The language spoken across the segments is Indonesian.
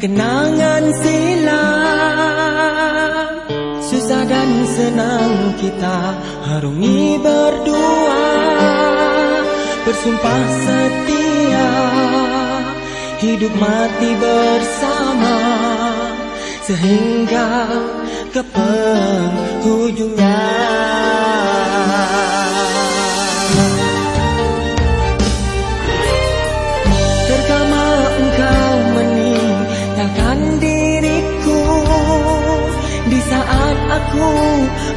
kenangan silam Susah dan senang kita harungi berdua. Bersumpah setia hidup mati bersama. Sehingga ke penghujungnya aku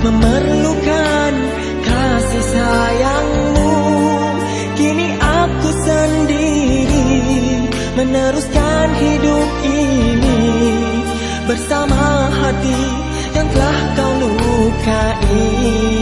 memerlukan kasih sayangmu. Kini aku sendiri meneruskan hidup ini Bersama hati yang telah kau lukai